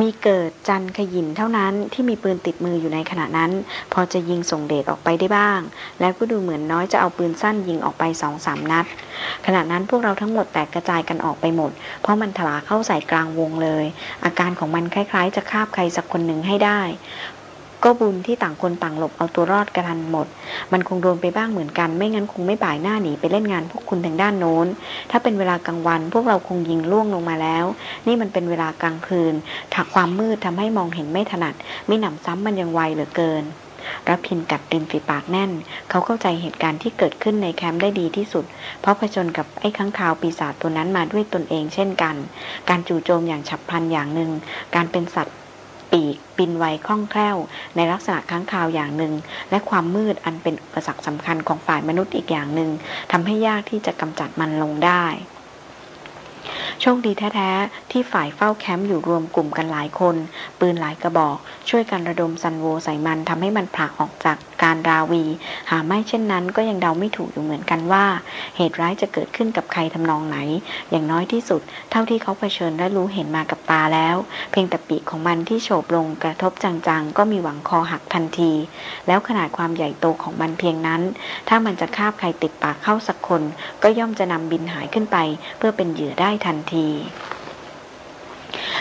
มีเกิดจันขยินเท่านั้นที่มีปืนติดมืออยู่ในขณะนั้น พอจะยิงส่งเดชออกไปได้บ้าง แล้วก็ดูเหมือนน้อยจะเอาปืนสั้นยิงออกไปสองสามนัด ขณะนั้นพวกเราทั้งหมดแตกกระจายกันออกไปหมด เพราะมันถลาเข้าใส่กลางวงเลย อาการของมันคล้ายๆ จะคาบใครสักคนหนึ่งให้ได้ ก็บุญที่ต่างคนต่างหลบเอาตัวรอดกันทันหมด มันคงโดนไปบ้างเหมือนกัน ไม่งั้นคงไม่บ่ายหน้าหนีไปเล่นงานพวกคุณทางด้านโน้น ถ้าเป็นเวลากลางวัน พวกเราคงยิงล่วงลงมาแล้ว นี่มันเป็นเวลากลางคืนถักความมืดทำให้มองเห็นไม่ถนัด ไม่หนำซ้ำมันยังไวเหลือเกินรับพินกัดริมฝีปากแน่น เขาเข้าใจเหตุการณ์ที่เกิดขึ้นในแคมป์ได้ดีที่สุด เพราะผจญกับไอ้ข้างคาวปีศาจตัวนั้นมาด้วยตนเองเช่นกัน การจู่โจมอย่างฉับพลันอย่างหนึ่ง การเป็นสัตว์ ปีกบินไวคล่องแคล่ว ในลักษณะค้างคาวอย่างหนึ่ง และความมืดอันเป็นอุปสรรคสำคัญของฝ่ายมนุษย์อีกอย่างหนึ่งทำให้ยากที่จะกำจัดมันลงได้โชคดีแท้ๆ ที่ฝ่ายเฝ้าแคมป์อยู่รวมกลุ่มกันหลายคน ปืนหลายกระบอก ช่วยกันระดมซันโวใส่มันทำให้มันผลักออกจาก การราวี หาไม่เช่นนั้นก็ยังเดาไม่ถูกอยู่เหมือนกันว่า เหตุร้ายจะเกิดขึ้นกับใครทำนองไหน อย่างน้อยที่สุด เท่าที่เขาเผชิญและรู้เห็นมากับตาแล้ว เพียงแต่ปีกของมันที่โฉบลงกระทบจังๆ ก็มีหวังคอหักทันที แล้วขนาดความใหญ่โตของมันเพียงนั้น ถ้ามันจะคาบใครติดปากเข้าสักคน ก็ย่อมจะนำบินหายขึ้นไป เพื่อเป็นเหยื่อได้ทันที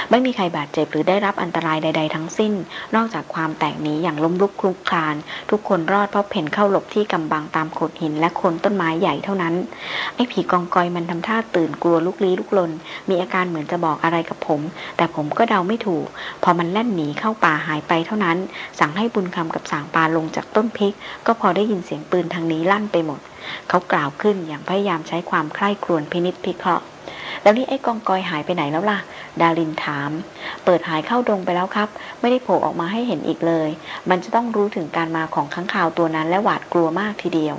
ไม่มีใครบาดเจ็บหรือได้รับอันตรายใด ๆ ทั้งสิ้น นอกจากความแตกหนีอย่างล้มลุกคลุกคลาน ทุกคนรอดเพราะเพ่นเข้าหลบที่กำบังตามโขดหินและคนต้นไม้ใหญ่เท่านั้น ไอ้ผีกองกอยมันทำท่าตื่นกลัวลุกลี้ลุกลน มีอาการเหมือนจะบอกอะไรกับผม แต่ผมก็เดาไม่ถูก พอมันแล่นหนีเข้าป่าหายไปเท่านั้น สั่งให้บุญคำกับสางปลาลงจากต้นพริก ก็พอได้ยินเสียงปืนทางนี้ลั่นไปหมด เขากล่าวขึ้นอย่างพยายามใช้ความใคร่ครวญพินิษพิเคราะห์ แล้วนี่ไอ้กองกอยหายไปไหนแล้วล่ะ ดารินถาม เปิดหายเข้าดงไปแล้วครับ ไม่ได้โผล่ออกมาให้เห็นอีกเลย มันจะต้องรู้ถึงการมาของข้างข่าวตัวนั้นและหวาดกลัวมากทีเดียว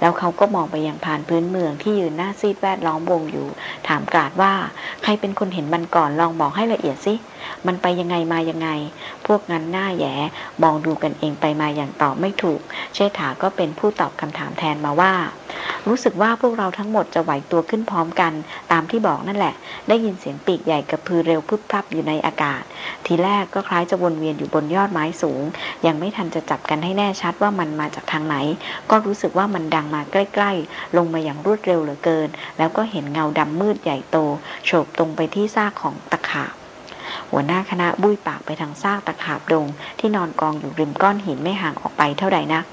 แล้วเขาก็มองไปยังผ่านพื้นเมืองที่ยืนหน้าซีดแวดล้อมวงอยู่ ถามกราดว่า ใครเป็นคนเห็นมันก่อนลองบอกให้ละเอียดสิมันไปยังไงมายังไง พวกนั้นหน้าแย่มองดูกันเองไปมาอย่างตอบไม่ถูก เชษฐาก็เป็นผู้ตอบคำถามแทนมาว่า รู้สึกว่าพวกเราทั้งหมดจะไหวตัวขึ้นพร้อมกัน ตามที่บอกนั่นแหละ ได้ยินเสียงปีกใหญ่กระพือเร็วพึบพับอยู่ในอากาศ ทีแรกก็คล้ายจะวนเวียนอยู่บนยอดไม้สูง ยังไม่ทันจะจับกันให้แน่ชัดว่ามันมาจากทางไหน ก็รู้สึกว่ามันดังมาใกล้ๆ ลงมาอย่างรวดเร็วเหลือเกิน แล้วก็เห็นเงาดำมืดใหญ่โตโฉบตรงไปที่ซากของตะขาบ หัวหน้าคณะบุ้ยปากไปทางซากตะขาบดง ที่นอนกองอยู่ริมก้อนหินไม่ห่างออกไปเท่าใดนัก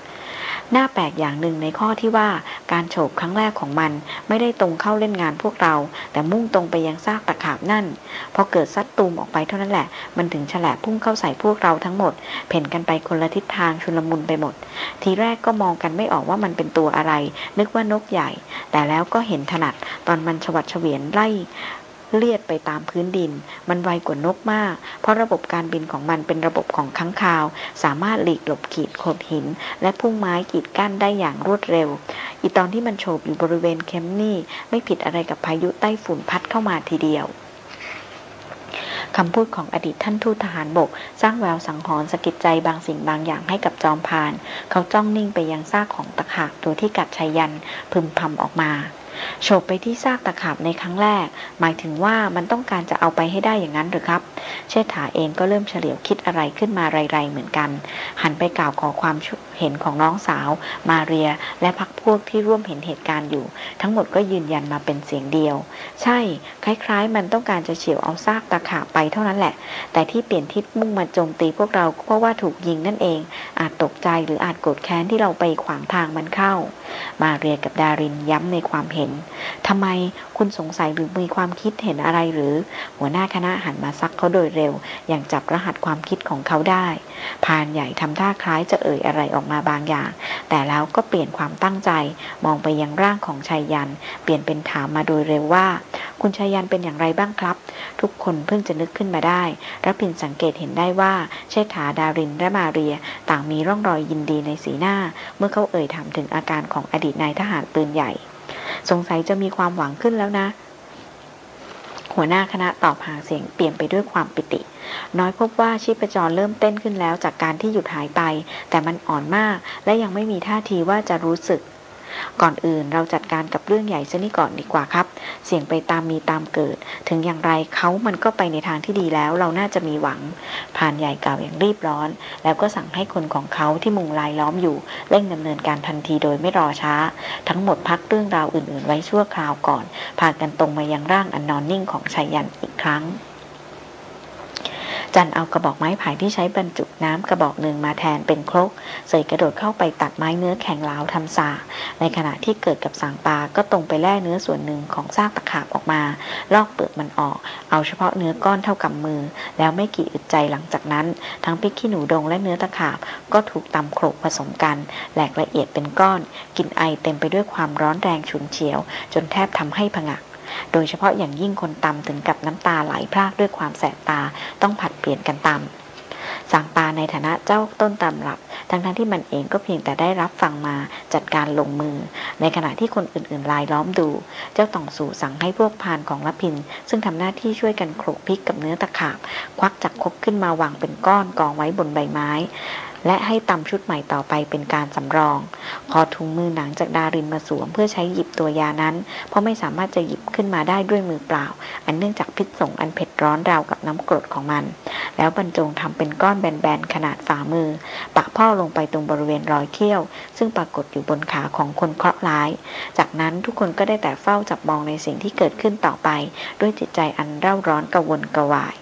น่าแปลกอย่างหนึ่งในข้อที่ว่าการโฉบครั้งแรกของมันไม่ได้ตรงเข้าเล่นงานพวกเรา แต่มุ่งตรงไปยังซากตะขาบนั่น พอเกิดซัดตูมออกไปเท่านั้นแหละ มันถึงฉลบพุ่งเข้าใส่พวกเราทั้งหมด เพ่นกันไปคนละทิศทางชุลมุนไปหมด ทีแรกก็มองกันไม่ออกว่ามันเป็นตัวอะไร นึกว่านกใหญ่ แต่แล้วก็เห็นถนัดตอนมันฉวัดเฉวียนไล่ เลียดไปตามพื้นดิน มันไวกว่านกมาก เพราะระบบการบินของมันเป็นระบบของค้างคาว สามารถหลีกหลบขีดโขดหิน และพุ่งไม้กีดกั้นได้อย่างรวดเร็ว อีตอนที่มันโฉบอยู่บริเวณเคมนี่ไม่ผิดอะไรกับพายุใต้ฝุ่นพัดเข้ามาทีเดียวคำพูดของอดีตท่านทูตทหารบก สร้างแววสังหรณ์สะกิดใจบางสิ่งบางอย่างให้กับจอมพาน เขาจ้องนิ่งไปยังซากของตะขาบตัวที่กัดชายันพึมพำออกมา โฉบไปที่ซากตะขาบในครั้งแรก หมายถึงว่ามันต้องการจะเอาไปให้ได้อย่างนั้นหรือครับ เชษฐาเองก็เริ่มเฉลียวคิดอะไรขึ้นมาไรๆเหมือนกัน หันไปกล่าวขอความเห็นของน้องสาว มาเรีย และพักพวกที่ร่วมเห็นเหตุการณ์อยู่ ทั้งหมดก็ยืนยันมาเป็นเสียงเดียว ใช่ คล้ายๆ มันต้องการจะเฉียวเอาซากตะขาบไปเท่านั้นแหละ แต่ที่เปลี่ยนทิศมุ่งมาโจมตีพวกเราเพราะว่าถูกยิงนั่นเอง อาจตกใจหรืออาจโกรธแค้นที่เราไปขวางทางมันเข้ามาเรียกับดารินย้ำในความเห็นทำไมคุณสงสัยหรือมีความคิดเห็นอะไรหรือ หัวหน้าคณะหันมาซักเขาโดยเร็ว อย่างจับรหัสความคิดของเขาได้พานใหญ่ทำท่าคล้ายจะเอ่ยอะไรออกมาบางอย่าง แต่แล้วก็เปลี่ยนความตั้งใจ มองไปยังร่างของชายยัน เปลี่ยนเป็นถามมาโดยเร็วว่า คุณชายยันเป็นอย่างไรบ้างครับ ทุกคนเพิ่งจะนึกขึ้นมาได้รับพินสังเกตเห็นได้ว่าเชษฐาดารินและมาเรีย ต่างมีร่องรอยยินดีในสีหน้า เมื่อเขาเอ่ยถามถึงอาการของอดีตนายทหารปืนใหญ่ สงสัยจะมีความหวังขึ้นแล้วนะ หัวหน้าคณะตอบหางเสียงเปลี่ยนไปด้วยความปิติ น้อยพบว่าชีพจรเริ่มเต้นขึ้นแล้วจากการที่หยุดหายไป แต่มันอ่อนมากและยังไม่มีท่าทีว่าจะรู้สึก ก่อนอื่นเราจัดการกับเรื่องใหญ่ซะนี่ก่อนดีกว่าครับ เสี่ยงไปตามมีตามเกิด ถึงอย่างไรเขามันก็ไปในทางที่ดีแล้ว เราน่าจะมีหวัง ผ่านใหญ่กล่าวอย่างรีบร้อน แล้วก็สั่งให้คนของเขาที่มุงลายล้อมอยู่ เร่งดำเนินการทันทีโดยไม่รอช้า ทั้งหมดพักเรื่องราวอื่น ๆ ไว้ชั่วคราวก่อน พากันตรงมายังร่างอันนอนนิ่งของชายยันอีกครั้ง จันเอากระบอกไม้ไผ่ที่ใช้บรรจุน้ำกระบอกหนึ่งมาแทนเป็นครก เสยกระโดดเข้าไปตัดไม้เนื้อแข็งลาวทำสาในขณะที่เกิดกับสางปลาก็ตรงไปแล่เนื้อส่วนหนึ่งของซากตะขาบออกมา ลอกเปลือกมันออก เอาเฉพาะเนื้อก้อนเท่ากับมือ แล้วไม่กี่อึดใจหลังจากนั้น ทั้งพริกขี้หนูดงและเนื้อตะขาบ ก็ถูกตำโขลกผสมกัน แหลกละเอียดเป็นก้อนกลิ่นไอเต็มไปด้วยความร้อนแรงฉุนเฉียว จนแทบทำให้ผงะ โดยเฉพาะอย่างยิ่งคนตำถึงกับน้ำตาไหลพรากด้วยความแสบตาต้องผัดเปลี่ยนกันตำสั่งปาในฐานะเจ้าต้นตำรับ ทั้งทั้งที่มันเองก็เพียงแต่ได้รับฟังมาจัดการลงมือ ในขณะที่คนอื่นๆลายล้อมดู เจ้าต่องสู่สั่งให้พวกพานของละพิน ซึ่งทำหน้าที่ช่วยกันโขลกพริกกับเนื้อตะขาบ ควักจากคบขึ้นมาวางเป็นก้อนกองไว้บนใบไม้ และให้ตำชุดใหม่ต่อไปเป็นการสำรอง ขอถุงมือหนังจากดารินมาสวมเพื่อใช้หยิบตัวยานั้น เพราะไม่สามารถจะหยิบขึ้นมาได้ด้วยมือเปล่า อันเนื่องจากพิษสงอันเผ็ดร้อนราวกับน้ำกรดของมัน แล้วบรรจงทำเป็นก้อนแบนๆขนาดฝ่ามือ ปักพ่อลงไปตรงบริเวณรอยเขี้ยว ซึ่งปรากฏอยู่บนขาของคนเคราะห์ร้าย จากนั้นทุกคนก็ได้แต่เฝ้าจับมองในสิ่งที่เกิดขึ้นต่อไป ด้วยจิตใจอันเร่าร้อนกระวนกระวาย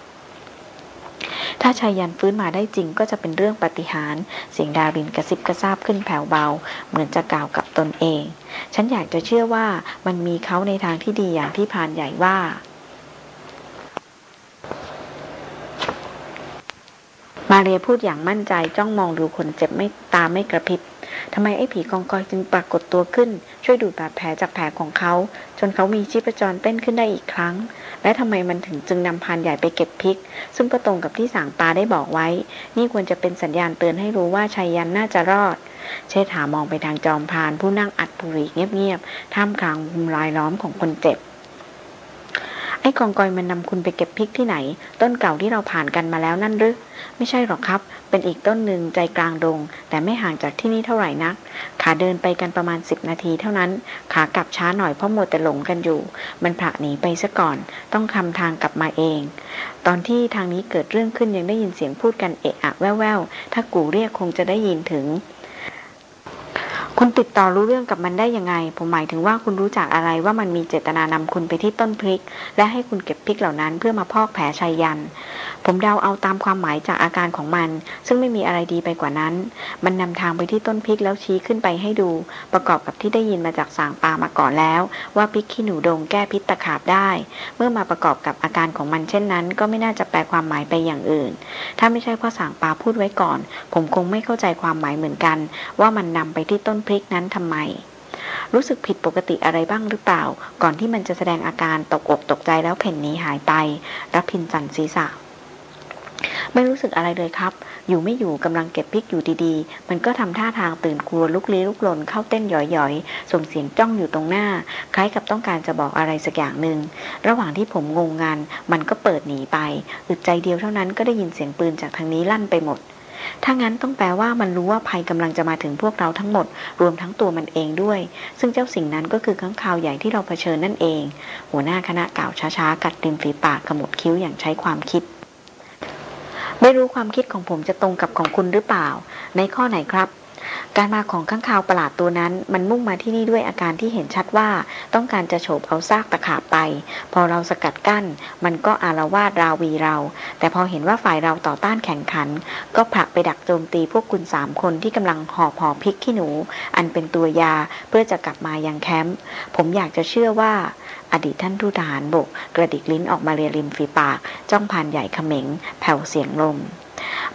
ถ้าชายยันฟื้นมาได้จริงก็จะเป็นเรื่องปฏิหารเสียงดารินกระซิบกระซาบขึ้นแผ่วเบา เหมือนจะกล่าวกับตนเอง ฉันอยากจะเชื่อว่ามันมีเขาในทางที่ดีอย่างที่พานใหญ่ว่ามาเรียพูดอย่างมั่นใจจ้องมองดูคนเจ็บไม่ตาไม่กระพริบ ทำไมไอ้ผีกองกอยจึงปรากฏตัวขึ้น ช่วยดูดบาดแผลจากแผลของเขา จนเขามีชีพจรเต้นขึ้นได้อีกครั้ง และทำไมมันถึงจึงนำพานใหญ่ไปเก็บพริก ซึ่งก็ตรงกับที่สางปาได้บอกไว้ นี่ควรจะเป็นสัญญาณเตือนให้รู้ว่าชายยันน่าจะรอด เชษฐามองไปทางจอมพานผู้นั่งอัดปุรีเงียบๆท่ามกลางมุมลายล้อมของคนเจ็บ อ้กองกอยมันนำคุณไปเก็บพริกที่ไหน ต้นเก่าที่เราผ่านกันมาแล้วนั่นหรือไม่ใช่หรอกครับ เป็นอีกต้นหนึ่งใจกลางดง แต่ไม่ห่างจากที่นี่เท่าไหร่นัก ขาเดินไปกันประมาณสิบนาทีเท่านั้น ขากลับช้าหน่อยเพราะหมดแต่หลงกันอยู่ มันผละหนีไปซะก่อน ต้องคำทางกลับมาเอง ตอนที่ทางนี้เกิดเรื่องขึ้นยังได้ยินเสียงพูดกันเอะอะแว่วๆถ้ากูเรียกคงจะได้ยินถึง คุณติดต่อรู้เรื่องกับมันได้ยังไง ผมหมายถึงว่าคุณรู้จักอะไรว่ามันมีเจตนานำคุณไปที่ต้นพริก และให้คุณเก็บพริกเหล่านั้นเพื่อมาพอกแผลชัยยัน ผมเดาเอาตามความหมายจากอาการของมัน ซึ่งไม่มีอะไรดีไปกว่านั้น มันนำทางไปที่ต้นพริกแล้วชี้ขึ้นไปให้ดู ประกอบกับที่ได้ยินมาจากสางปามาก่อนแล้ว ว่าพริกขี้หนูดงแก้พิษตะขาบได้ เมื่อมาประกอบกับอาการของมันเช่นนั้น ก็ไม่น่าจะแปลความหมายไปอย่างอื่น ถ้าไม่ใช่เพราะสางปาพูดไว้ก่อน ผมคงไม่เข้าใจความหมายเหมือนกัน ว่ามันนำไปที่ต้นพริกนั้นทำไม รู้สึกผิดปกติอะไรบ้างหรือเปล่า ก่อนที่มันจะแสดงอาการตกอกตกใจแล้วเพ่นนี้หายไปรับพินสันศีรษะ ไม่รู้สึกอะไรเลยครับ อยู่ไม่อยู่กำลังเก็บพริกอยู่ดีๆ มันก็ทำท่าทางตื่นกลัวลุกลี้ลุกลนเข้าเต้นหย่อยๆ ส่งเสียงจ้องอยู่ตรงหน้า คล้ายกับต้องการจะบอกอะไรสักอย่างหนึ่ง ระหว่างที่ผมงงงาน มันก็เปิดหนีไป อึดใจเดียวเท่านั้นก็ได้ยินเสียงปืนจากทางนี้ลั่นไปหมด ถ้างั้นต้องแปลว่ามันรู้ว่าภัยกำลังจะมาถึงพวกเราทั้งหมด รวมทั้งตัวมันเองด้วย ซึ่งเจ้าสิ่งนั้นก็คือข้างคาวใหญ่ที่เราเผชิญนั่นเอง หัวหน้าคณะกล่าวช้าๆ กัดริมฝีปากขมวดคิ้วอย่างใช้ความคิดไม่รู้ความคิดของผมจะตรงกับของคุณหรือเปล่า ในข้อไหนครับ การมาของข้างคาวประหลาดตัวนั้น มันมุ่งมาที่นี่ด้วยอาการที่เห็นชัดว่าต้องการจะโฉบเอาซากตะขาบไป พอเราสกัดกั้น มันก็อารวาดราวีเรา แต่พอเห็นว่าฝ่ายเราต่อต้านแข่งขัน ก็ผลักไปดักโจมตีพวกคุณสามคนที่กำลังห่อห่อพิกขี้หนู อันเป็นตัวยาเพื่อจะกลับมายังแคมป์ผมอยากจะเชื่อว่าอดีตท่านทูตทหารบก กระดิกลิ้นออกมาเรียริมฝีปาก จ้องผ่านใหญ่เขม็ง แผ่วเสียงลม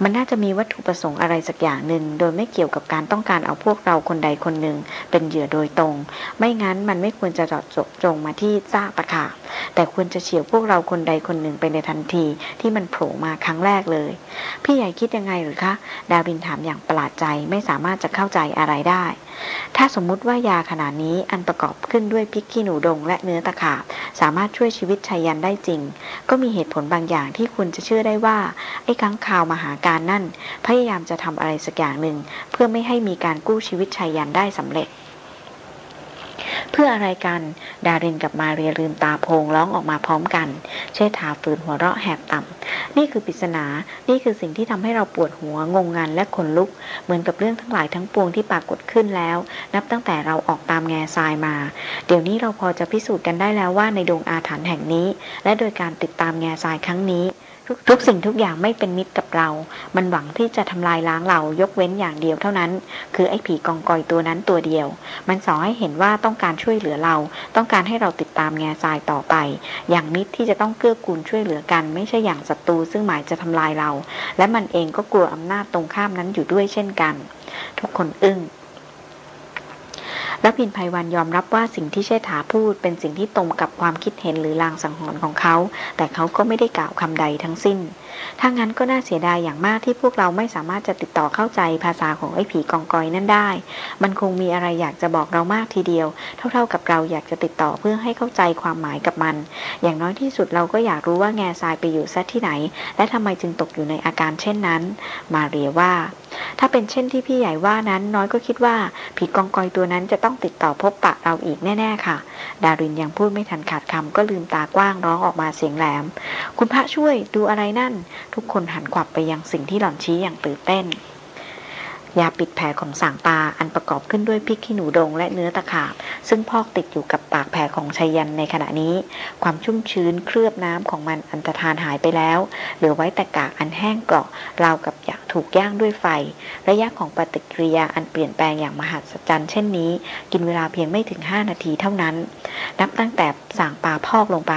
มันน่าจะมีวัตถุประสงค์อะไรสักอย่างหนึ่ง โดยไม่เกี่ยวกับการต้องการเอาพวกเราคนใดคนหนึ่ง เป็นเหยื่อโดยตรง ไม่งั้นมันไม่ควรจะจอดจบจงมาที่ซากตะขาบแต่ควรจะเฉียวพวกเราคนใดคนหนึ่งไปในทันทีที่มันโผล่มาครั้งแรกเลย พี่ใหญ่คิดยังไงหรือคะ ดาวินถามอย่างประหลาดใจไม่สามารถจะเข้าใจอะไรได้ถ้าสมมุติว่ายาขนาดนี้อันประกอบขึ้นด้วยพริกขี้หนูดงและเนื้อตะขาบสามารถช่วยชีวิตชัยยันได้จริง ก็มีเหตุผลบางอย่างที่คุณจะเชื่อได้ว่า ไอ้ค้างคาวมหาการนั่น พยายามจะทำอะไรสักอย่างหนึ่ง เพื่อไม่ให้มีการกู้ชีวิตชัยยันได้สำเร็จ เพื่ออะไรกัน ดารินกับมาเรียลืมตาโพงร้องออกมาพร้อมกัน เชษฐาฝืนหัวเราะแหบต่ำ นี่คือปริศนา นี่คือสิ่งที่ทำให้เราปวดหัวงงงันและขนลุก เหมือนกับเรื่องทั้งหลายทั้งปวงที่ปรากฏขึ้นแล้ว นับตั้งแต่เราออกตามแง่ทรายมา เดี๋ยวนี้เราพอจะพิสูจน์กันได้แล้วว่าในดวงอาถรรพ์แห่งนี้ และโดยการติดตามแง่ทรายครั้งนี้ ทุกสิ่งทุกอย่างไม่เป็นมิตรกับเรา มันหวังที่จะทำลายล้างเรายกเว้นอย่างเดียวเท่านั้น คือไอ้ผีกองกอยตัวนั้นตัวเดียว มันสอนให้เห็นว่าต้องการช่วยเหลือเรา ต้องการให้เราติดตามแง่ทรายต่อไป อย่างมิตรที่จะต้องเกื้อกูลช่วยเหลือกัน ไม่ใช่อย่างศัตรูซึ่งหมายจะทำลายเรา และมันเองก็กลัวอำนาจตรงข้ามนั้นอยู่ด้วยเช่นกัน ทุกคนอึง้ง แล้วพินภัยวันยอมรับว่าสิ่งที่เชษฐาพูดเป็นสิ่งที่ตรงกับความคิดเห็นหรือลางสังหรณ์ของเขา แต่เขาก็ไม่ได้กล่าวคำใดทั้งสิ้น ถ้างั้นก็น่าเสียดายอย่างมากที่พวกเราไม่สามารถจะติดต่อเข้าใจภาษาของไอ้ผีกองกอยนั่นได้ มันคงมีอะไรอยากจะบอกเรามากทีเดียว เท่าๆกับเราอยากจะติดต่อเพื่อให้เข้าใจความหมายกับมัน อย่างน้อยที่สุดเราก็อยากรู้ว่าแง่ทรายไปอยู่ซะที่ไหน และทำไมจึงตกอยู่ในอาการเช่นนั้น มาเรียว่า ถ้าเป็นเช่นที่พี่ใหญ่ว่านั้น น้อยก็คิดว่าผีกองกอยตัวนั้นจะต้องติดต่อพบปะเราอีกแน่ๆค่ะ ดารินยังพูดไม่ทันขาดคำก็ลืมตากว้างร้องออกมาเสียงแหลม คุณพระช่วยดูอะไรนั่น ทุกคนหันขวับไปยังสิ่งที่หล่อนชี้อย่างตื่นเต้น ยาปิดแผลของสางตาอันประกอบขึ้นด้วยพริกขี้หนูดงและเนื้อตะขาบ ซึ่งพอกติดอยู่กับปากแผลของชัยยันในขณะนี้ ความชุ่มชื้นเคลือบน้ำของมันอันตรธานหายไปแล้ว เหลือไว้แต่กากอันแห้งเกราะราวกับอยากถูกย่างด้วยไฟ ระยะของปฏิกิริยาอันเปลี่ยนแปลงอย่างมหัศจรรย์เช่นนี้ กินเวลาเพียงไม่ถึง 5 นาทีเท่านั้น นับตั้งแต่สางปลาพอกลงไป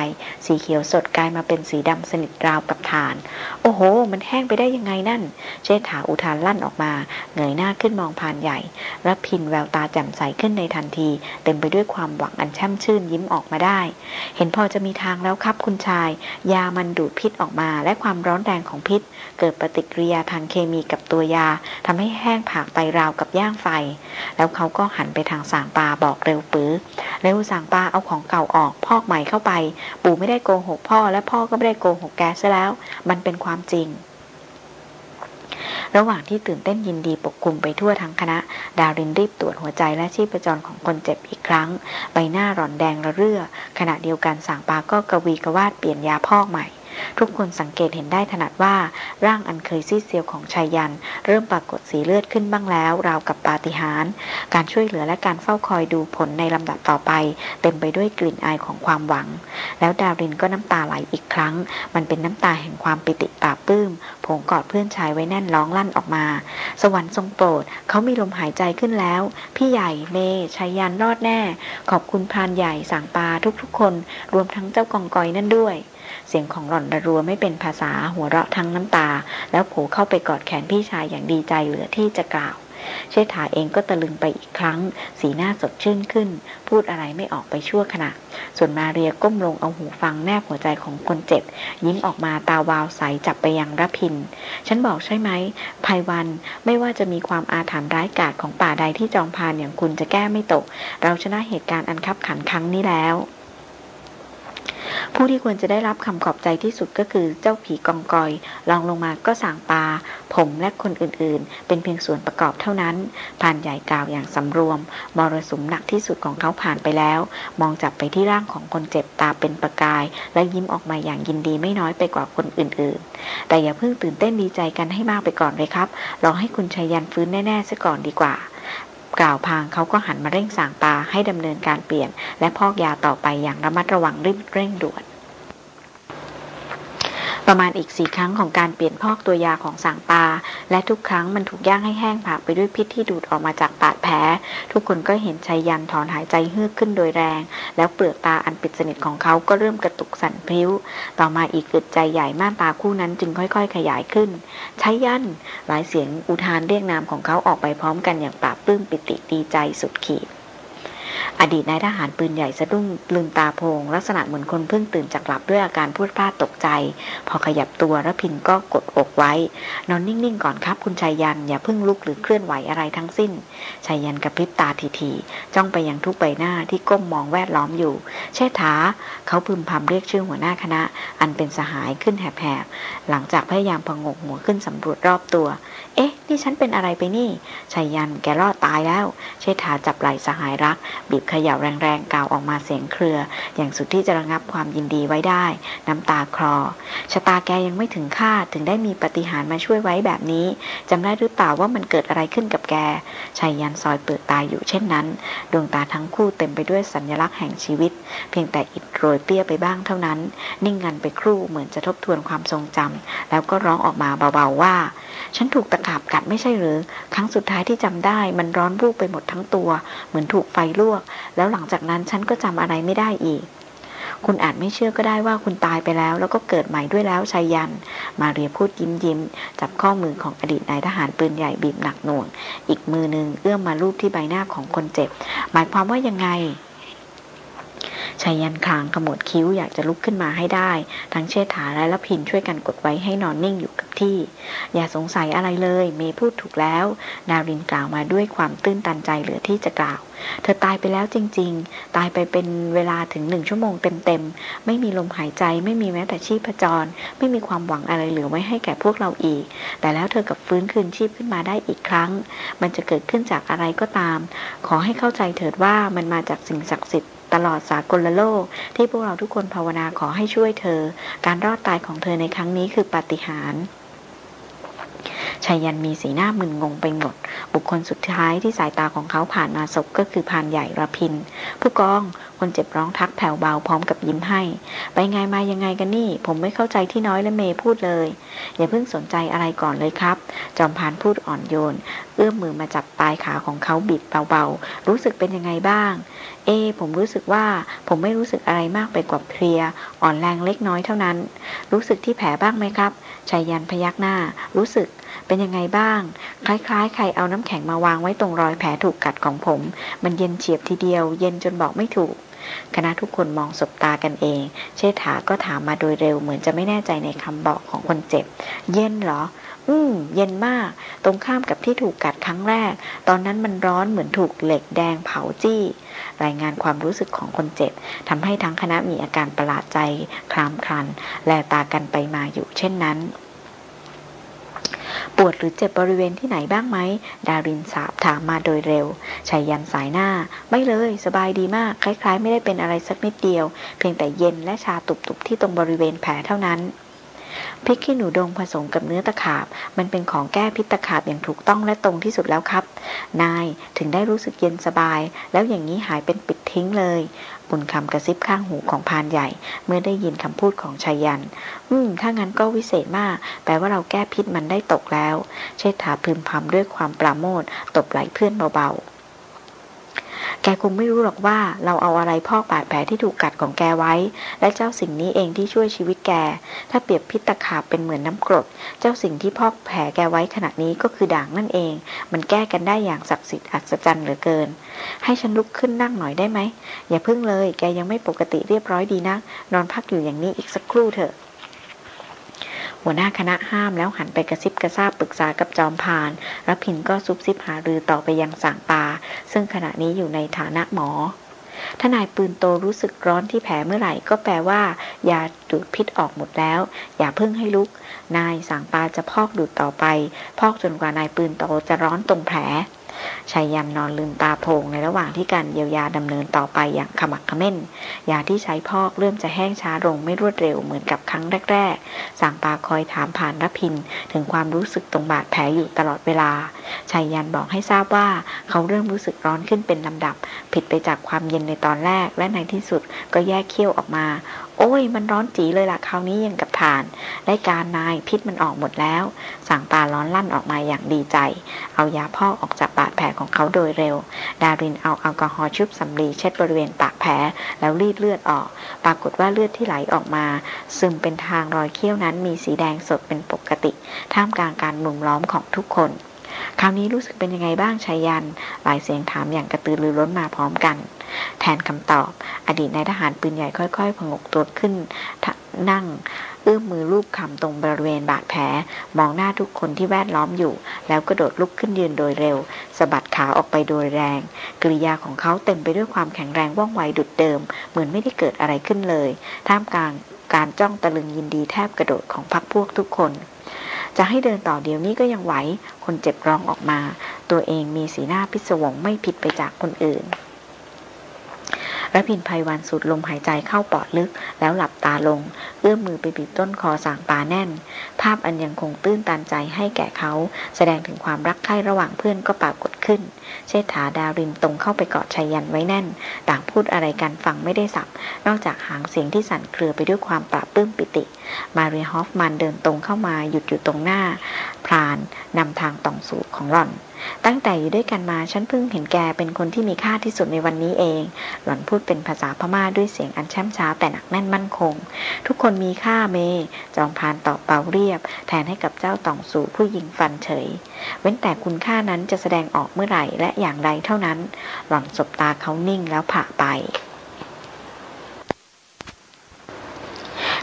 สีเขียวสดกลายมาเป็นสีดำสนิทราวกับฐาน โอ้โห มันแห้งไปได้ยังไงนั่น เชษฐาอุทานลั่นออกมาเงยหน้าขึ้นมองผ่านใหญ่รับพินแววตาแจ่มใสขึ้นในทันที เต็มไปด้วยความหวังอันแช่มชื่นยิ้มออกมาได้ เห็นพอจะมีทางแล้วครับคุณชาย ยามันดูดพิษออกมาและความร้อนแรงของพิษ เกิดปฏิกิริยาทางเคมีกับตัวยาทำให้แห้งผากไปราวกับย่างไฟ แล้วเขาก็หันไปทางสางปาบอกเร็วปื้อเร็วสางปาเอาของเก่าออกพอกใหม่เข้าไป ปู่ไม่ได้โกหกพ่อและพ่อก็ไม่ได้โกหกแกซะแล้ว มันเป็นความจริง ระหว่างที่ตื่นเต้นยินดีปกคลุมไปทั่วทั้งคณะ ดารินรีบตรวจหัวใจและชีพจรของคนเจ็บอีกครั้ง ใบหน้าร่อนแดงระเรื่อ ขณะเดียวกันสางปาก็กวีกวาดเปลี่ยนยาพอกใหม่ ทุกคนสังเกตเห็นได้ถนัดว่าร่างอันเคยซีดเซียวของชายยัน เริ่มปรากฏสีเลือดขึ้นบ้างแล้ว ราวกับปาฏิหาริย์การช่วยเหลือและการเฝ้าคอยดูผลในลำดับต่อไป เต็มไปด้วยกลิ่นอายของความหวัง แล้วดารินก็น้ำตาไหลอีกครั้ง มันเป็นน้ำตาแห่งความปิติปราบปื้มผงกอดเพื่อนชายไว้แน่นร้องลั่นออกมา สวรรค์ทรงโปรดเขามีลมหายใจขึ้นแล้ว พี่ใหญ่เมชายันรอดแน่ ขอบคุณพานใหญ่สางปาทุกๆคน รวมทั้งเจ้ากองกอยนั่นด้วย สียงของหล่อนระรัวไม่เป็นภาษาหัวเราะทั้งน้ำตา แล้วผูเข้าไปกอดแขนพี่ชายอย่างดีใจเหลือที่จะกล่าว เชษฐาเองก็ตะลึงไปอีกครั้ง สีหน้าสดชื่นขึ้น พูดอะไรไม่ออกไปชั่วขณะ ส่วนมาเรียก้มลงเอาหูฟังแนบหัวใจของคนเจ็บ ยิ้มออกมาตาวาวใสจับไปยังรพิน ฉันบอกใช่ไหมภัยวันไม่ว่าจะมีความอาถรรพ์ร้ายกาจของป่าใดที่จองพานอย่างคุณจะแก้ไม่ตก เราชนะเหตุการณ์อันคับขันครั้งนี้แล้ว ผู้ที่ควรจะได้รับคำขอบใจที่สุดก็คือเจ้าผีกองกอยรองลงมาก็สางปา ผมและคนอื่นๆ เป็นเพียงส่วนประกอบเท่านั้นผ่านใหญ่กล่าวอย่างสำรวม มรสุมหนักที่สุดของเขาผ่านไปแล้ว มองจับไปที่ร่างของคนเจ็บตาเป็นประกาย และยิ้มออกมาอย่างยินดีไม่น้อยไปกว่าคนอื่นๆ แต่อย่าเพิ่งตื่นเต้นดีใจกันให้มากไปก่อนเลยครับรอให้คุณชัยยันฟื้นแน่ๆซะก่อนดีกว่า กล่าวพางเขาก็หันมาเร่งสางปาให้ดำเนินการเปลี่ยน และพอกยาต่อไปอย่างระมัดระวังรีบเร่งด่วน ประมาณอีกสี่ครั้งของการเปลี่ยนพอกตัวยาของสางปาและทุกครั้งมันถูกย่างให้แห้งผากไปด้วยพิษที่ดูดออกมาจากบาดแผลทุกคนก็เห็นชายยันถอนหายใจเฮือกขึ้นโดยแรง แล้วเปลือกตาอันปิดสนิทของเขาก็เริ่มกระตุกสั่นพิ้ว ต่อมาอีกกึดใจใหญ่ม่านตาคู่นั้นจึงค่อย ๆ ขยายขึ้นชายยันหลายเสียงอุทานเรียกนามของเขาออกไปพร้อมกันอย่างปราบปลื้มปิติดีใจสุดขีด อดีตนายทหารปืนใหญ่สะดุ้งลืมตาโพง ลักษณะเหมือนคนเพิ่งตื่นจากหลับด้วยอาการพูดพลาดตกใจ พอขยับตัวระพินก็กดอกไว้ นอนนิ่งๆก่อนครับคุณชายยัน อย่าเพิ่งลุกหรือเคลื่อนไหวอะไรทั้งสิ้นชายยันกระพริบตาทีๆจ้องไปยังทุกใบหน้าที่ก้มมองแวดล้อมอยู่ เชษฐา เขาพึมพำเรียกชื่อหัวหน้าคณะ อันเป็นสหายขึ้นแหบๆ หลังจากพยายามพงกหัวขึ้นสำรวจรอบตัว เอ๊ะ นี่ฉันเป็นอะไรไปนี่ชายยันแกรอดตายแล้ว เชษฐาจับไหล่สหายรักบบเขย่าแรงๆกล่าวออกมาเสียงเครือ อย่างสุดที่จะระงับความยินดีไว้ได้ น้ำตาคลอชะตาแกยังไม่ถึงคาดถึงได้มีปฏิหารมาช่วยไว้แบบนี้จำได้หรือเปล่าว่ามันเกิดอะไรขึ้นกับแกชายยันซอยเปิดตาอยู่เช่นนั้น ดวงตาทั้งคู่เต็มไปด้วยสัญลักษณ์แห่งชีวิต เพียงแต่อิดโรยเปี้ยไปบ้างเท่านั้น นิ่งงันไปครู่เหมือนจะทบทวนความทรงจำแล้วก็ร้องออกมาเบาๆว่า ฉันถูกตะขาบกัดไม่ใช่หรือ ครั้งสุดท้ายที่จำได้ มันร้อนรูปไปหมดทั้งตัว เหมือนถูกไฟลวกแล้วหลังจากนั้นฉันก็จำอะไรไม่ได้อีก คุณอาจไม่เชื่อก็ได้ว่าคุณตายไปแล้ว แล้วก็เกิดใหม่ด้วยแล้วชายยัน มาเรียพูดยิ้มยิ้ม จับข้อมือของอดีตนายทหารปืนใหญ่บีบหนักหน่วง อีกมือหนึ่งเอื้อมมาลูบที่ใบหน้าของคนเจ็บ หมายความว่ายังไง ชายันคลางขมวดคิ้วอยากจะลุกขึ้นมาให้ได้ ทั้งเชษฐาและละพินช่วยกันกดไว้ให้นอนนิ่งอยู่กับที่ อย่าสงสัยอะไรเลย เมย์พูดถูกแล้ว ดารินกล่าวมาด้วยความตื้นตันใจเหลือที่จะกล่าว เธอตายไปแล้วจริง ๆ ตายไปเป็นเวลาถึงหนึ่งชั่วโมงเต็มๆ ไม่มีลมหายใจ ไม่มีแม้แต่ชีพจร ไม่มีความหวังอะไรเหลือไว้ให้แก่พวกเราอีก แต่แล้วเธอกับฟื้นคืนชีพขึ้นมาได้อีกครั้ง มันจะเกิดขึ้นจากอะไรก็ตาม ขอให้เข้าใจเถิดว่ามันมาจากสิ่งศักดิ์สิทธิ์ ตลอดสากลโลก ที่พวกเราทุกคนภาวนาขอให้ช่วยเธอ การรอดตายของเธอในครั้งนี้คือปาฏิหาริย์ ชายันมีสีหน้ามึนงงไปหมด บุคคลสุดท้ายที่สายตาของเขาผ่านมาศพก็คือพานใหญ่ระพิน ผู้กอง คนเจ็บร้องทักแผ่วเบาพร้อมกับยิ้มให้ ไปไงมายังไงกันนี่ ผมไม่เข้าใจที่น้อยและเมย์พูดเลย อย่าเพิ่งสนใจอะไรก่อนเลยครับ จอมพานพูดอ่อนโยน เอื้อมมือมาจับปลายขาของเขาบิดเบาๆ รู้สึกเป็นยังไงบ้าง เอ ผมรู้สึกว่าผมไม่รู้สึกอะไรมากไปกว่าเพลีย อ่อนแรงเล็กน้อยเท่านั้น รู้สึกที่แผลบ้างไหมครับชายยันพยักหน้า รู้สึก เป็นยังไงบ้าง คล้ายๆ ใครเอาน้ำแข็งมาวางไว้ตรงรอยแผลถูกกัดของผม มันเย็นเฉียบทีเดียว เย็นจนบอกไม่ถูก คณะทุกคนมองสบตากันเอง เชษฐาก็ถามมาโดยเร็วเหมือนจะไม่แน่ใจในคำบอกของคนเจ็บ เย็นเหรอ อืม เย็นมาก ตรงข้ามกับที่ถูกกัดครั้งแรก ตอนนั้นมันร้อนเหมือนถูกเหล็กแดงเผาจี้รายงานความรู้สึกของคนเจ็บทำให้ทั้งคณะมีอาการประหลาดใจ คลามครัน แลตากันไปมาอยู่เช่นนั้น ปวดหรือเจ็บบริเวณที่ไหนบ้างไหม ดารินสาบถามมาโดยเร็วชายยันสายหน้า ไม่เลยสบายดีมาก คล้ายๆ ไม่ได้เป็นอะไรสักนิดเดียว เพียงแต่เย็นและชาตุบๆที่ตรงบริเวณแผลเท่านั้นพริกขี้หนูดงผสมกับเนื้อตะขาบ มันเป็นของแก้พิษตะขาบอย่างถูกต้องและตรงที่สุดแล้วครับ นายถึงได้รู้สึกเย็นสบาย แล้วอย่างนี้หายเป็นปิดทิ้งเลย บุญคำกระซิบข้างหูของพานใหญ่ เมื่อได้ยินคำพูดของชายัน อืม ถ้างั้นก็วิเศษมาก แปลว่าเราแก้พิษมันได้ตกแล้ว เชษฐาพึมพำด้วยความปราโมทตบไหลเพื่อนเบาๆ แกคงไม่รู้หรอกว่าเราเอาอะไรพอกบาดแผลที่ถูกกัดของแกไว้ และเจ้าสิ่งนี้เองที่ช่วยชีวิตแก ถ้าเปรียบพิษตะขาบเป็นเหมือนน้ำกรด เจ้าสิ่งที่พอกแผลแกไว้ขณะนี้ก็คือด่างนั่นเอง มันแก้กันได้อย่างศักดิ์สิทธิ์อัศจรรย์เหลือเกิน ให้ฉันลุกขึ้นนั่งหน่อยได้ไหม อย่าพึ่งเลย แกยังไม่ปกติเรียบร้อยดีนะนอนพักอยู่อย่างนี้อีกสักครู่เถอะ หัวหน้าคณะห้ามแล้วหันไปกระซิบกระซาบปรึกษากับจอมพานรับพินก็ซุบซิบหารือต่อไปยังสางปา ซึ่งขณะนี้อยู่ในฐานะหมอถ้านายปืนโตรู้สึกร้อนที่แผลเมื่อไหร่ก็แปลว่า ยาดูดพิษออกหมดแล้ว อย่าเพิ่งให้ลุก นายสางปาจะพอกดูดต่อไป พอกจนกว่านายปืนโตจะร้อนตรงแผล ชายยันนอนลืมตาโพงในระหว่างที่การเยียวยาดำเนินต่อไปอย่างขมักขม้น ยาที่ใช้พอกเริ่มจะแห้งช้าลงไม่รวดเร็วเหมือนกับครั้งแรกๆสางปาคอยถามผ่านรพิน ถึงความรู้สึกตรงบาดแผลอยู่ตลอดเวลาชายยันบอกให้ทราบว่าเขาเริ่มรู้สึกร้อนขึ้นเป็นลำดับ ผิดไปจากความเย็นในตอนแรกและในที่สุดก็แยกเขี้ยวออกมา โอ้ย มันร้อนจีเลยล่ะคราวนี้ยังกับฐาน ได้การนายพิษมันออกหมดแล้ว สั่งตาร้อนลั่นออกมาอย่างดีใจ เอายาพ่อออกจากบาดแผลของเขาโดยเร็ว ดารินเอาแอลกอฮอล์ชุบสำลีเช็ดบริเวณปากแผลแล้วรีดเลือดออก ปรากฏว่าเลือดที่ไหลออกมา ซึมเป็นทางรอยเขี้ยวนั้นมีสีแดงสดเป็นปกติ ท่ามกลางการมุมล้อมของทุกคนคราวนี้รู้สึกเป็นยังไงบ้างชายัน หลายเสียงถามอย่างกระตือรือร้นมาพร้อมกัน แทนคำตอบ อดีตนายทหารปืนใหญ่ค่อยๆผงกตัวขึ้นนั่ง เอื้อมมือรูปคำตรงบริเวณบาดแผล มองหน้าทุกคนที่แวดล้อมอยู่ แล้วกระโดดลุกขึ้นยืนโดยเร็วสะบัดขาออกไปโดยแรง กริยาของเขาเต็มไปด้วยความแข็งแรงว่องไวดุดเดิม เหมือนไม่ได้เกิดอะไรขึ้นเลย ท่ามกลางการจ้องตะลึงยินดีแทบกระโดดของพักพวกทุกคนจะให้เดินต่อเดี๋ยวนี้ก็ยังไหว คนเจ็บร้องออกมา ตัวเองมีสีหน้าพิศวงไม่ผิดไปจากคนอื่น ระพินภัยวันสูดลมหายใจเข้าปอดลึก แล้วหลับตาลง เอื้อมมือไปบีบต้นคอสางปาแน่น ภาพอันยังคงตื้นตันใจให้แก่เขา แสดงถึงความรักใคร่ระหว่างเพื่อนก็ปรากฏขึ้น เชษฐาดารินตรงเข้าไปเกาะชายันไว้แน่น ต่างพูดอะไรกันฟังไม่ได้สับ นอกจากหางเสียงที่สั่นเครือไปด้วยความปราบปลื้มปิติ มาเรียฮอฟมันเดินตรงเข้ามาหยุดอยู่ตรงหน้า พรานนำทางต่องสู่ของหล่อน ตั้งแต่อยู่ด้วยกันมาฉันเพิ่งเห็นแกเป็นคนที่มีค่าที่สุดในวันนี้เอง หล่อนพูดเป็นภาษาพม่าด้วยเสียงอันแช่มช้าแต่หนักแน่นมั่นคง ทุกคนมีค่าเม จองพานตอบเปาเรียบ แทนให้กับเจ้าตองสู่ผู้หญิงฟันเฉย เว้นแต่คุณค่านั้นจะแสดงออกเมื่อไหร่และอย่างไรเท่านั้น หล่อนสบตาเขานิ่งแล้วผ่าไป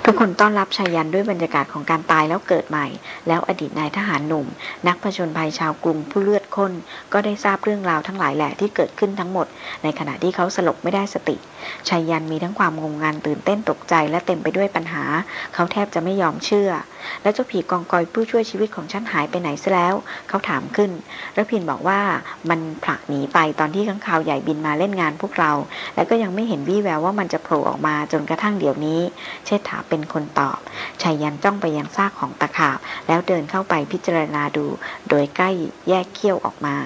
ทุกคนต้อนรับชายันด้วยบรรยากาศของการตายแล้วเกิดใหม่ แล้วอดีตนายทหารหนุ่ม นักผจญภัยชาวกรุงผู้เลือดข้นก็ได้ทราบเรื่องราวทั้งหลายแหล่ที่เกิดขึ้นทั้งหมด ในขณะที่เขาสลบไม่ได้สติชายันมีทั้งความงงงานตื่นเต้นตกใจและเต็มไปด้วยปัญหา เขาแทบจะไม่ยอมเชื่อ แล้วเจ้าผีกองกอยผู้ช่วยชีวิตของฉันหายไปไหนซะแล้ว เขาถามขึ้นระพินบอกว่ามันผลักหนีไปตอนที่ข้างคาวใหญ่บินมาเล่นงานพวกเรา และก็ยังไม่เห็นวี่แววว่ามันจะโผล่ออกมาจนกระทั่งเดี๋ยวนี้ เชษฐาเป็นคนตอบชายันจ้องไปยังซากของตะขาบ แล้วเดินเข้าไปพิจารณาดู โดยใกล้แยกเขี้ยวออกมา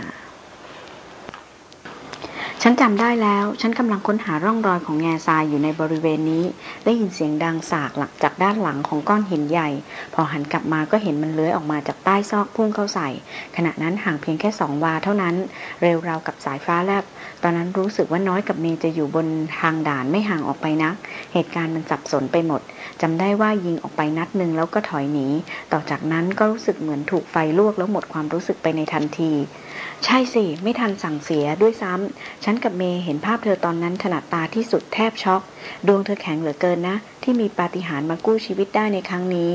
ฉันจำได้แล้ว ฉันกำลังค้นหาร่องรอยของแง่ทรายอยู่ในบริเวณนี้ ได้ยินเสียงดังสากหลักจากด้านหลังของก้อนหินใหญ่ พอหันกลับมาก็เห็นมันเลื้อยออกมาจากใต้ซอกพุ่งเข้าใส่ ขณะนั้นห่างเพียงแค่สองวาเท่านั้น เร็วราวกับสายฟ้าแลบตอนนั้นรู้สึกว่าน้อยกับเมย์จะอยู่บนทางด่านไม่ห่างออกไปนัก เหตุการณ์มันสับสนไปหมด จำได้ว่ายิงออกไปนัดหนึ่งแล้วก็ถอยหนี ต่อจากนั้นก็รู้สึกเหมือนถูกไฟลวกแล้วหมดความรู้สึกไปในทันที ใช่สิ ไม่ทันสั่งเสียด้วยซ้ำ ฉันกับเมย์เห็นภาพเธอตอนนั้นขนาดตาที่สุดแทบช็อก ดวงเธอแข็งเหลือเกินนะ ที่มีปาฏิหาริย์มากู้ชีวิตได้ในครั้งนี้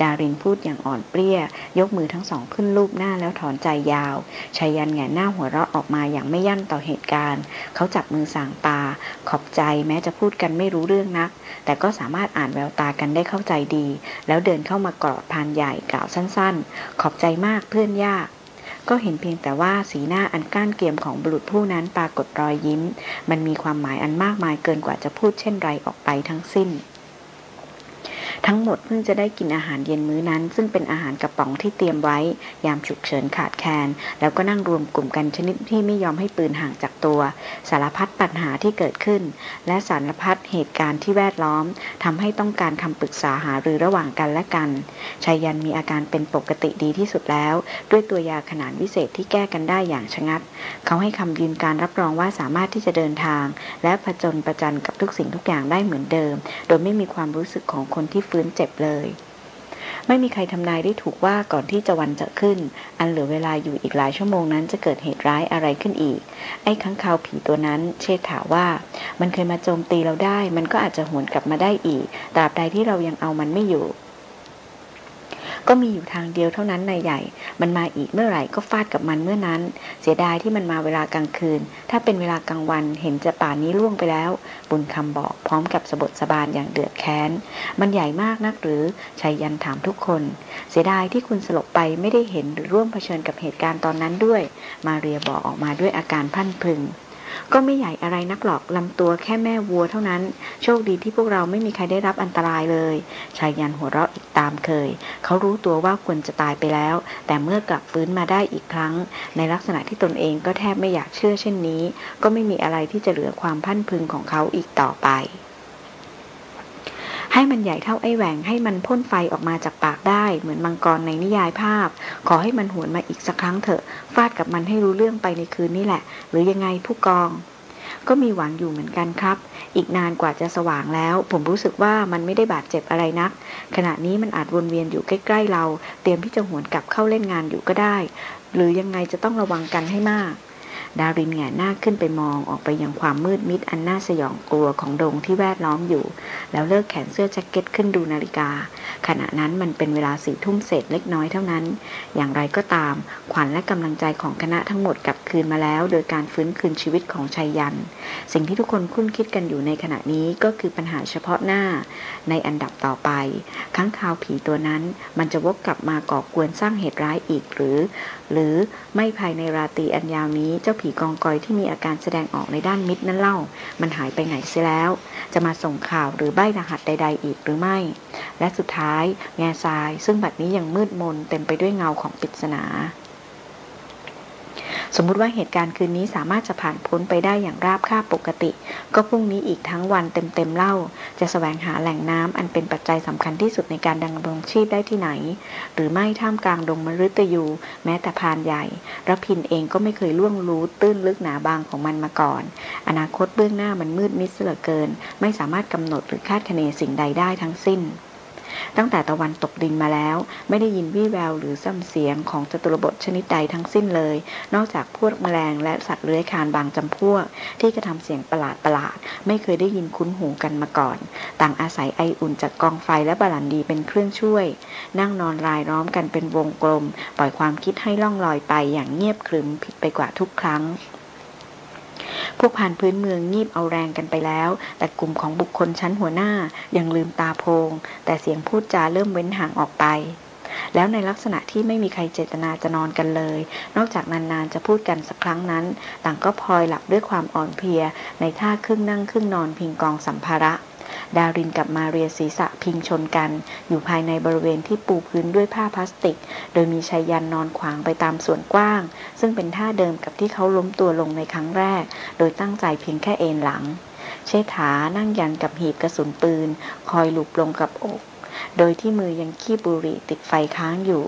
ดารินพูดอย่างอ่อนเปรี้ย ยกมือทั้งสองขึ้นรูปหน้าแล้วถอนใจยาวชายันแงหน้าหัวเราะออกมาอย่างไม่ยั่นต่อเหตุการณ์ เขาจับมือสางตา ขอบใจแม้จะพูดกันไม่รู้เรื่องนัก แต่ก็สามารถอ่านแววตากันได้เข้าใจดี แล้วเดินเข้ามากอดพานใหญ่กล่าวสั้น ๆ ขอบใจมากเพื่อนยาก ก็เห็นเพียงแต่ว่าสีหน้าอันก้านเกียมของบุรุษผู้นั้นปรากฏรอยยิ้ม มันมีความหมายอันมากมายเกินกว่าจะพูดเช่นไรออกไปทั้งสิ้น ทั้งหมดเพิ่งจะได้กินอาหารเย็นมื้อนั้น ซึ่งเป็นอาหารกระป๋องที่เตรียมไว้ ยามฉุกเฉินขาดแคลนแล้วก็นั่งรวมกลุ่มกันชนิดที่ไม่ยอมให้ปืนห่างจากตัว สารพัดปัญหาที่เกิดขึ้น และสารพัดเหตุการณ์ที่แวดล้อมทำให้ต้องการคำปรึกษาหารือระหว่างกันและกันชายันมีอาการเป็นปกติดีที่สุดแล้ว ด้วยตัวยาขนาดวิเศษที่แก้กันได้อย่างชะงัด เขาให้คำยืนการรับรองว่าสามารถที่จะเดินทาง และผจญประจันกับทุกสิ่งทุกอย่างได้เหมือนเดิม โดยไม่มีความรู้สึกของคนที่ที่ฟื้นเจ็บเลย ไม่มีใครทำนายได้ถูกว่าก่อนที่จะวันจะขึ้น อันเหลือเวลาอยู่อีกหลายชั่วโมงนั้นจะเกิดเหตุร้ายอะไรขึ้นอีก ไอ้ข้างคาวผีตัวนั้น เชษฐาว่า มันเคยมาโจมตีเราได้ มันก็อาจจะหวนกลับมาได้อีกตราบใดที่เรายังเอามันไม่อยู่ ก็มีอยู่ทางเดียวเท่านั้นนายใหญ่ มันมาอีกเมื่อไหร่ก็ฟาดกับมันเมื่อนั้น เสียดายที่มันมาเวลากลางคืน ถ้าเป็นเวลากลางวันเห็นจะป่านนี้ล่วงไปแล้ว บุญคำบอกพร้อมกับสบทสบานอย่างเดือดแค้น มันใหญ่มากนักหรือชัยยันถามทุกคน เสียดายที่คุณสลบไปไม่ได้เห็นหรือร่วมเผชิญกับเหตุการณ์ตอนนั้นด้วย มาเรียบอกออกมาด้วยอาการพันพึง ก็ไม่ใหญ่อะไรนักหรอกลำตัวแค่แม่วัวเท่านั้น โชคดีที่พวกเราไม่มีใครได้รับอันตรายเลย ชายยันหัวเราะอีกตามเคย เขารู้ตัวว่าควรจะตายไปแล้ว แต่เมื่อกลับฟื้นมาได้อีกครั้ง ในลักษณะที่ตนเองก็แทบไม่อยากเชื่อเช่นนี้ ก็ไม่มีอะไรที่จะเหลือความพันพึงของเขาอีกต่อไป ให้มันใหญ่เท่าไอ้แหวงให้มันพ่นไฟออกมาจากปากได้ เหมือนมังกรในนิยายภาพ ขอให้มันหวนมาอีกสักครั้งเถอะ ฟาดกับมันให้รู้เรื่องไปในคืนนี้แหละ หรือยังไงผู้กอง ก็มีหวังอยู่เหมือนกันครับ อีกนานกว่าจะสว่างแล้ว ผมรู้สึกว่ามันไม่ได้บาดเจ็บอะไรนัก ขณะนี้มันอาจวนเวียนอยู่ใกล้ ๆ เรา เตรียมที่จะหวนกลับเข้าเล่นงานอยู่ก็ได้ หรือยังไงจะต้องระวังกันให้มาก ดารินแง่หน้าขึ้นไปมองออกไปยังความมืดมิดอันน่าสยองกลัวของดงที่แวดล้อมอยู่ แล้วเลิกแขนเสื้อแจ็คเก็ตขึ้นดูนาฬิกา ขณะนั้นมันเป็นเวลาสี่ทุ่มเศษเล็กน้อยเท่านั้น อย่างไรก็ตาม ขวัญและกำลังใจของคณะทั้งหมดกลับคืนมาแล้ว โดยการฟื้นคืนชีวิตของชัยยัน สิ่งที่ทุกคนคุ้นคิดกันอยู่ในขณะนี้ก็คือปัญหาเฉพาะหน้า ในอันดับต่อไปค้างคาวผีตัวนั้นมันจะวกกลับมาก่อกวนสร้างเหตุร้ายอีกหรือ หรือไม่ภายในราตรีอันยาวนี้เจ้าผีกองกอยที่มีอาการแสดงออกในด้านมิตรนั้นเล่า มันหายไปไหนเสียแล้ว จะมาส่งข่าวหรือใบรหัสใด ๆ อีกหรือไม่ และสุดท้ายแง่ทรายซึ่งบัดนี้ยังมืดมนเต็มไปด้วยเงาของปริศนา สมมุติว่าเหตุการณ์คืนนี้สามารถจะผ่านพ้นไปได้อย่างราบคาบปกติ ก็พรุ่งนี้อีกทั้งวันเต็มๆเล่า จะสแสวงหาแหล่งน้ำอันเป็นปัจจัยสำคัญที่สุดในการดำรงชีพได้ที่ไหน หรือไม่ท่ามกลางดงมฤตยู แม้แต่พานใหญ่รพินเองก็ไม่เคยล่วงรู้ตื้นลึกหนาบางของมันมาก่อน อนาคตเบื้องหน้ามันมืดมิดเหลือเกิน ไม่สามารถกำหนดหรือคาดคะเนสิ่งใดได้ทั้งสิ้น ตั้งแต่ตะวันตกดินมาแล้ว ไม่ได้ยินวี่แววหรือซ้ำเสียงของจตุรบทชนิดใดทั้งสิ้นเลย นอกจากพวกแมลงและสัตว์เลื้อยคลานบางจำพวก ที่กระทำเสียงประหลาดประหลาด ไม่เคยได้ยินคุ้นหูกันมาก่อน ต่างอาศัยไออุ่นจากกองไฟและบาลันดีเป็นเครื่องช่วย นั่งนอนรายล้อมกันเป็นวงกลม ปล่อยความคิดให้ล่องลอยไปอย่างเงียบขรึมผิดไปกว่าทุกครั้ง พวกผ่านพื้นเมืองงีบเอาแรงกันไปแล้ว แต่กลุ่มของบุคคลชั้นหัวหน้ายังลืมตาโพง แต่เสียงพูดจาเริ่มเว้นห่างออกไป แล้วในลักษณะที่ไม่มีใครเจตนาจะนอนกันเลย นอกจากนานๆจะพูดกันสักครั้งนั้น ต่างก็พลอยหลับด้วยความอ่อนเพลีย ในท่าครึ่งนั่งครึ่งนอนพิงกองสัมภาระ ดารินกับมาเรียศีรษะพิงชนกัน อยู่ภายในบริเวณที่ปูพื้นด้วยผ้าพลาสติก โดยมีชายยันนอนขวางไปตามส่วนกว้าง ซึ่งเป็นท่าเดิมกับที่เขาล้มตัวลงในครั้งแรก โดยตั้งใจเพียงแค่เอนหลัง เชษฐานั่งยันกับหีบกระสุนปืน คอยหลุบลงกับอก โดยที่มือยังขี้บุหรี่ติดไฟค้างอยู่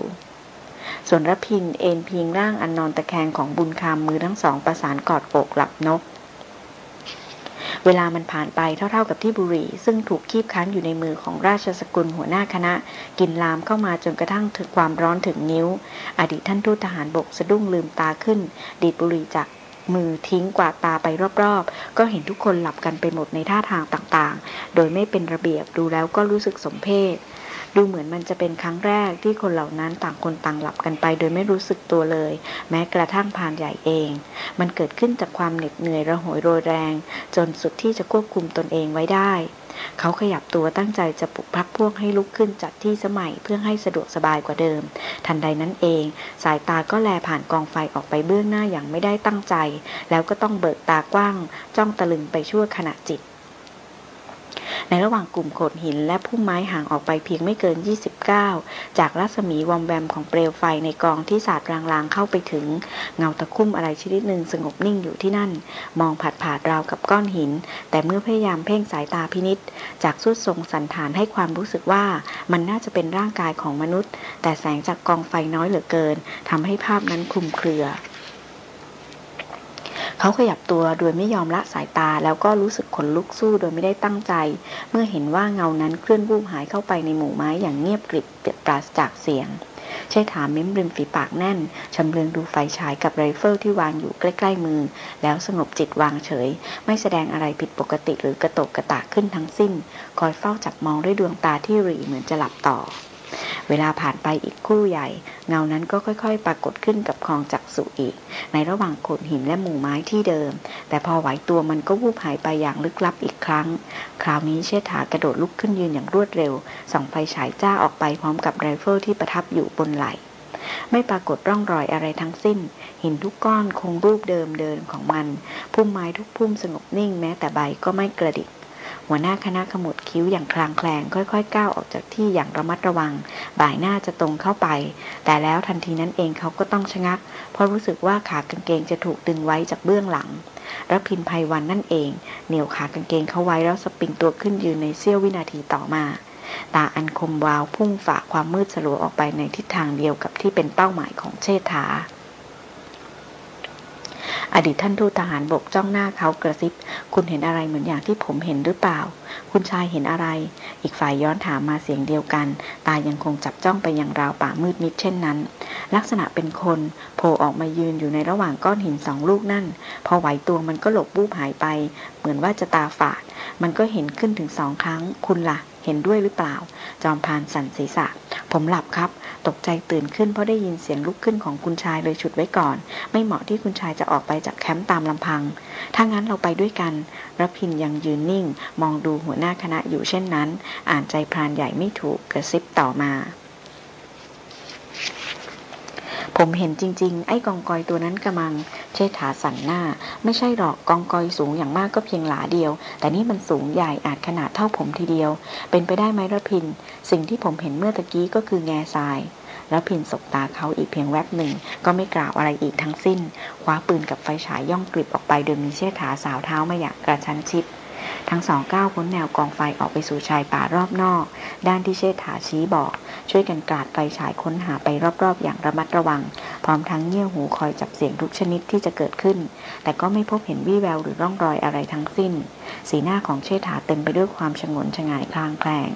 ส่วนรพินเอนพิงร่างอันนอนตะแคงของบุญคามมือทั้งสองประสานกอดอกหลับนก เวลามันผ่านไปเท่าๆกับที่บุรีซึ่งถูกคีบคั้นอยู่ในมือของราชสกุลหัวหน้าคณะ กินลามเข้ามาจนกระทั่งถึงความร้อนถึงนิ้ว อดีตท่านทูตทหารบกสะดุ้งลืมตาขึ้น ดีดบุรีจากมือทิ้งกวาดตาไปรอบๆ ก็เห็นทุกคนหลับกันไปหมดในท่าทางต่างๆ โดยไม่เป็นระเบียบดูแล้วก็รู้สึกสมเพช ดูเหมือนมันจะเป็นครั้งแรกที่คนเหล่านั้นต่างคนต่างหลับกันไป โดยไม่รู้สึกตัวเลย แม้กระทั่งพานใหญ่เอง มันเกิดขึ้นจากความเหน็ดเหนื่อยระหยโรยแรง จนสุดที่จะควบคุมตนเองไว้ได้ เขาขยับตัวตั้งใจจะปลุกพักพวกให้ลุกขึ้นจัดที่สมัยเพื่อให้สะดวกสบายกว่าเดิม ทันใดนั้นเอง สายตาก็แลผ่านกองไฟออกไปเบื้องหน้าอย่างไม่ได้ตั้งใจ แล้วก็ต้องเบิกตากว้าง จ้องตะลึงไปชั่วขณะจิต ในระหว่างกลุ่มโขดหินและพุ่มไม้ห่างออกไปเพียงไม่เกิน 29 จากรัศมีวอมแวมของเปลวไฟในกองที่สาดรางๆเข้าไปถึง เงาตะคุ่มอะไรชนิดหนึ่งสงบนิ่งอยู่ที่นั่น มองผัดผาดราวกับก้อนหิน แต่เมื่อพยายามเพ่งสายตาพินิษจากสุดทรงสันฐานให้ความรู้สึกว่ามันน่าจะเป็นร่างกายของมนุษย์ แต่แสงจากกองไฟน้อยเหลือเกินทำให้ภาพนั้นคลุมเครือ เขาขยับตัวโดยไม่ยอมละสายตา แล้วก็รู้สึกขนลุกซู่โดยไม่ได้ตั้งใจ เมื่อเห็นว่าเงานั้นเคลื่อนวูบหายเข้าไปในหมู่ไม้อย่างเงียบกริบปราศจากเสียงเชษฐาเม้มริมฝีปากแน่นชำเลืองดูไฟฉายกับไรเฟิลที่วางอยู่ใกล้ๆมือ แล้วสงบจิตวางเฉย ไม่แสดงอะไรผิดปกติหรือกระโตกกระตากขึ้นทั้งสิ้น คอยเฝ้าจับมองด้วยดวงตาที่รีเหมือนจะหลับต่อ เวลาผ่านไปอีกครู่ใหญ่ เงานั้นก็ค่อยๆ ปรากฏขึ้นกับคลองจักษุอีก ในระหว่างโขดหินและหมู่ไม้ที่เดิม แต่พอไหวตัวมันก็วูบหายไปอย่างลึกลับอีกครั้ง คราวนี้เชษฐากระโดดลุกขึ้นยืนอย่างรวดเร็ว ส่องไฟฉายจ้าออกไปพร้อมกับไรเฟิลที่ประทับอยู่บนไหล่ไม่ปรากฏร่องรอยอะไรทั้งสิ้น หินทุกก้อนคงรูปเดิมเดิมของมัน พุ่มไม้ทุกพุ่มสงบนิ่งแม้แต่ใบก็ไม่กระดิก หัวหน้าคณะขมวดคิ้วอย่างคลางแคลงค่อยๆก้าวออกจากที่อย่างระมัดระวัง บ่ายหน้าจะตรงเข้าไป แต่แล้วทันทีนั้นเองเขาก็ต้องชะงัก เพราะรู้สึกว่าขากางเกงจะถูกดึงไว้จากเบื้องหลังรพินภัยวันนั่นเอง เหนี่ยวขากางเกงเขาไว้แล้วสปริงตัวขึ้นยืนในเสี้ยววินาทีต่อมาตาอันคมวาวพุ่งฝ่าความมืดสลัวออกไปในทิศทางเดียวกับที่เป็นเป้าหมายของเชษฐา อดีตท่านทูตทหารบกจ้องหน้าเขากระซิบ คุณเห็นอะไรเหมือนอย่างที่ผมเห็นหรือเปล่า คุณชายเห็นอะไร อีกฝ่ายย้อนถามมาเสียงเดียวกัน ตายังคงจับจ้องไปยังราวป่ามืดมิดเช่นนั้น ลักษณะเป็นคนโผล่ออกมายืนอยู่ในระหว่างก้อนหินสองลูกนั่น พอไหวตัวมันก็หลบบูบหายไป เหมือนว่าจะตาฝาด มันก็เห็นขึ้นถึงสองครั้ง คุณละ่ะ เห็นด้วยหรือเปล่า จอมพานสันศีรษะ ผมหลับครับ ตกใจตื่นขึ้นเพราะได้ยินเสียงลุกขึ้นของคุณชายเลยฉุดไว้ก่อน ไม่เหมาะที่คุณชายจะออกไปจากแคมป์ตามลำพัง ถ้างั้นเราไปด้วยกันรพินยังยืนนิ่ง มองดูหัวหน้าคณะอยู่เช่นนั้น อ่านใจพรานใหญ่ไม่ถูกกระซิบต่อมา ผมเห็นจริง ๆ ไอ้กองกอยตัวนั้นกำลัง เชษฐาสันหน้า ไม่ใช่หรอกกองกอยสูงอย่างมากก็เพียงหลาเดียว แต่นี่มันสูงใหญ่อาจขนาดเท่าผมทีเดียว เป็นไปได้ไหมระพิน สิ่งที่ผมเห็นเมื่อตะกี้ก็คือแง่ทรายแล้วพินสบตาเขาอีกเพียงแวบหนึ่ง ก็ไม่กล่าวอะไรอีกทั้งสิ้นคว้าปืนกับไฟฉายย่องกลิบออกไปโดยมีเชษฐาสาวเท้ามาอย่างกระชั้นชิด ทั้งสองก้าวพ้นแนวกองไฟออกไปสู่ชายป่ารอบนอก ด้านที่เชษฐาชี้บอก ช่วยกันกราดไฟฉายค้นหาไปรอบๆ อย่างระมัดระวัง พร้อมทั้งเงี่ยหูคอยจับเสียงทุกชนิดที่จะเกิดขึ้น แต่ก็ไม่พบเห็นวี่แววหรือร่องรอยอะไรทั้งสิ้น สีหน้าของเชษฐาเต็มไปด้วยความชงนชงายคลางแคลง